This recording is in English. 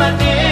Urut